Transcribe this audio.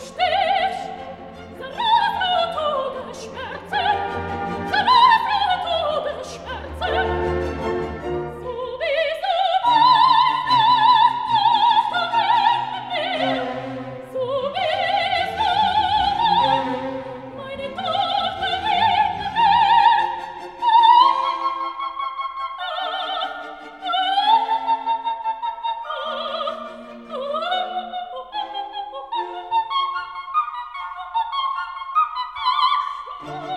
steh Oh.